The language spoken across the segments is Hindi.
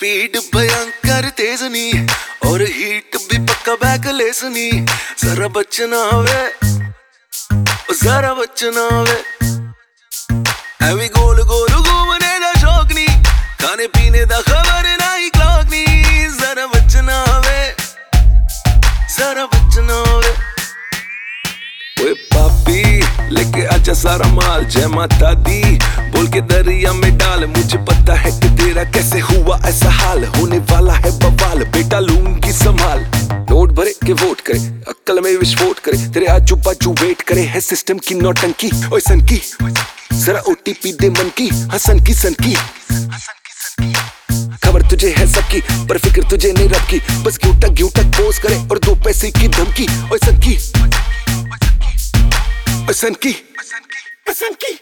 स्पीड भयंकर तेज नी और हीट भी पक्का बैक लेसनी जरा बचना वे, जरा बचना वे। गोल गोल घूमने का शौक नी, खाने पीने का खबर ना ही क्लॉक नी। जरा बचना वे, जरा बचना वे। ओए पापी, लेके आजा सारा माल जय माता दी। बोल के दरिया में डाल, मुझे पता है कि ऐसा हाल, होने वाला है बवाल। बेटा लूँगी संभाल। नोट भरे के वोट करे, अक्कल में विस्फोट करे। तेरे आजू बाजू वेट करे है सिस्टम की नौटंकी ओए सन की, जरा ओटीपी दे मन की हसन की, सन की। खबर तुझे है सबकी, पर फ़िक्र तुझे नहीं रब की। बस क्यों तक क्यों तक पोज करे और दो पैसे की धमकी। ओए सन की सन की सन की।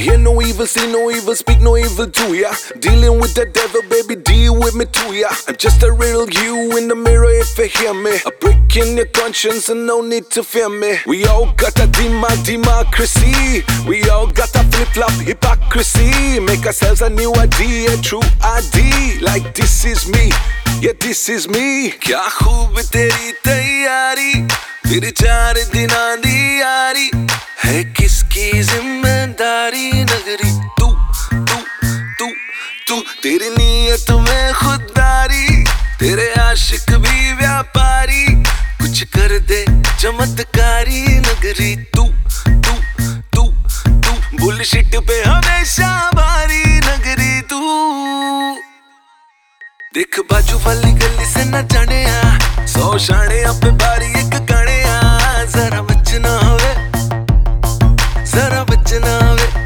Hear no evil, see no evil, speak no evil to ya. Dealing with the devil, baby, deal with me too, ya. I'm just a real you in the mirror if you hear me. A prick in your conscience and no need to fear me. We all got a dema democracy. We all got a flip flop hypocrisy. Make ourselves a new idea, true ID. Like this is me, yeah, this is me. क्या खूब तेरी तैयारी फिर चार दिना दी यारी है किसकी जिम्मेदारी तेरी नीयत में खुददारी, तेरे आशिक भी व्यापारी। कुछ कर दे चमत्कारी नगरी, तू तू तू तू। बुलशिट पे हमेशा भारी नगरी तू। देख बाजू वाली गली से न जाने आ। सौ शाने पे बारी एक गाने आ। जरा बचना होवे, जरा बचना होवे।